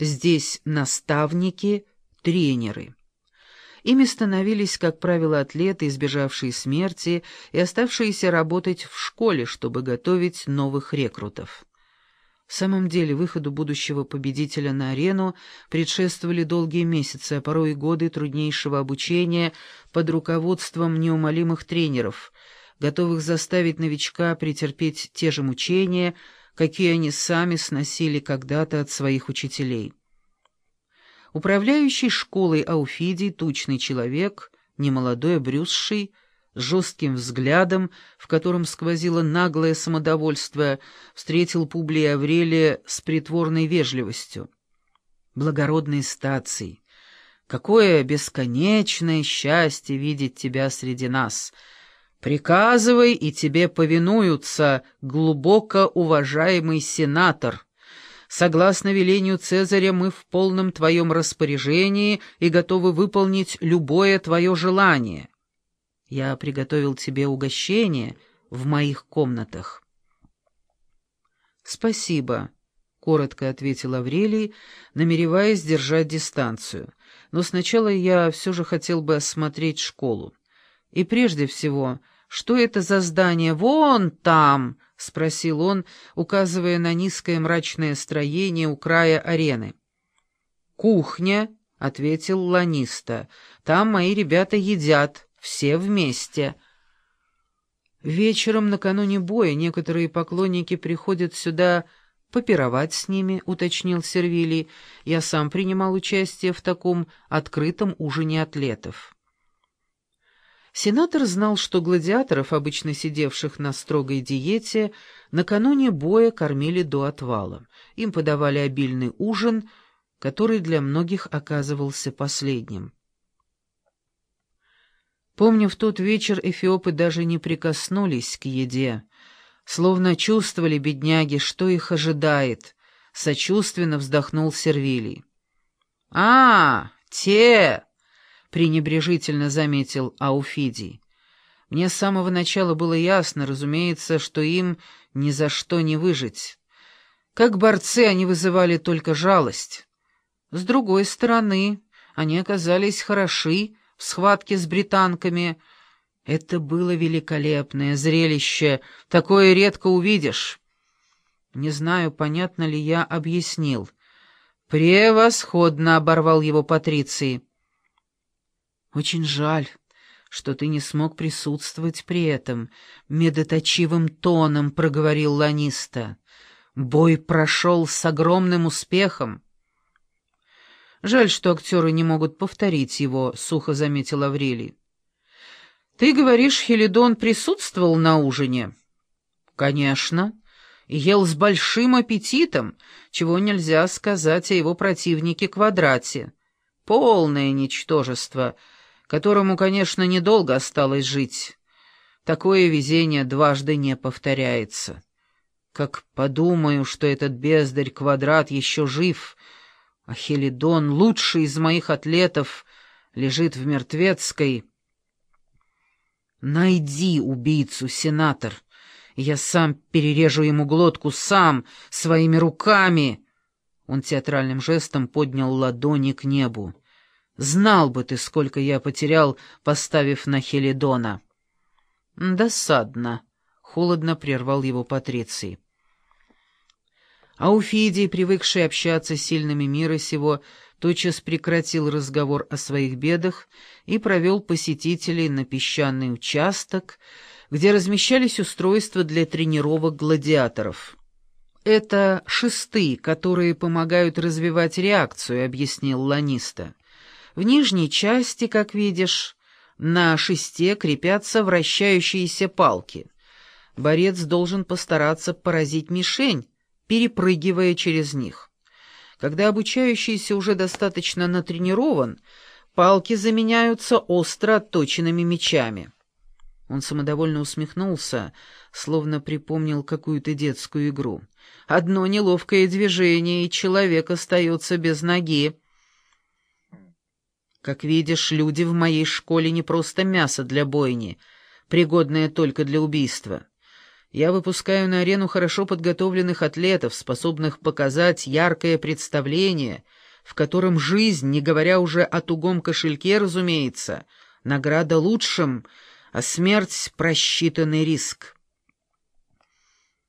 Здесь наставники, тренеры. Ими становились, как правило, атлеты, избежавшие смерти и оставшиеся работать в школе, чтобы готовить новых рекрутов. В самом деле, выходу будущего победителя на арену предшествовали долгие месяцы, а порой и годы труднейшего обучения под руководством неумолимых тренеров, готовых заставить новичка претерпеть те же мучения, какие они сами сносили когда-то от своих учителей. Управляющий школой Ауфидий, тучный человек, немолодой, обрюзший, с жестким взглядом, в котором сквозило наглое самодовольство, встретил Публия Аврелия с притворной вежливостью. «Благородный стаций, какое бесконечное счастье видеть тебя среди нас!» «Приказывай, и тебе повинуются, глубоко уважаемый сенатор. Согласно велению Цезаря, мы в полном твоем распоряжении и готовы выполнить любое твое желание. Я приготовил тебе угощение в моих комнатах». «Спасибо», — коротко ответил Аврелий, намереваясь держать дистанцию. «Но сначала я все же хотел бы осмотреть школу. И прежде всего...» «Что это за здание? Вон там!» — спросил он, указывая на низкое мрачное строение у края арены. «Кухня», — ответил Ланиста. «Там мои ребята едят, все вместе». Вечером накануне боя некоторые поклонники приходят сюда попировать с ними, — уточнил Сервилий. Я сам принимал участие в таком открытом ужине атлетов. Сенатор знал, что гладиаторов, обычно сидевших на строгой диете, накануне боя кормили до отвала. Им подавали обильный ужин, который для многих оказывался последним. Помню, в тот вечер эфиопы даже не прикоснулись к еде, словно чувствовали, бедняги, что их ожидает, сочувственно вздохнул Сервилий. «А, те!» Пренебрежительно заметил Ауфидий. Мне с самого начала было ясно, разумеется, что им ни за что не выжить. Как борцы они вызывали только жалость. С другой стороны, они оказались хороши в схватке с британками. Это было великолепное зрелище, такое редко увидишь. Не знаю, понятно ли я объяснил. «Превосходно!» — оборвал его Патриций. «Очень жаль, что ты не смог присутствовать при этом», — медоточивым тоном проговорил Ланиста. «Бой прошел с огромным успехом». «Жаль, что актеры не могут повторить его», — сухо заметил Аврелий. «Ты говоришь, Хелидон присутствовал на ужине?» «Конечно. И ел с большим аппетитом, чего нельзя сказать о его противнике Квадрате. Полное ничтожество» которому, конечно, недолго осталось жить. Такое везение дважды не повторяется. Как подумаю, что этот бездарь Квадрат еще жив, а Хелидон, лучший из моих атлетов, лежит в мертвецкой... Найди убийцу, сенатор, я сам перережу ему глотку, сам, своими руками. Он театральным жестом поднял ладони к небу. Знал бы ты, сколько я потерял, поставив на Хелидона. Досадно, — холодно прервал его Патриций. Ауфидий, привыкший общаться с сильными мира сего, тотчас прекратил разговор о своих бедах и провел посетителей на песчаный участок, где размещались устройства для тренировок гладиаторов. «Это шесты, которые помогают развивать реакцию», — объяснил Ланиста. В нижней части, как видишь, на шесте крепятся вращающиеся палки. Борец должен постараться поразить мишень, перепрыгивая через них. Когда обучающийся уже достаточно натренирован, палки заменяются остро отточенными мечами. Он самодовольно усмехнулся, словно припомнил какую-то детскую игру. Одно неловкое движение, и человек остается без ноги. Как видишь, люди в моей школе не просто мясо для бойни, пригодное только для убийства. Я выпускаю на арену хорошо подготовленных атлетов, способных показать яркое представление, в котором жизнь, не говоря уже о тугом кошельке, разумеется, награда лучшим, а смерть — просчитанный риск.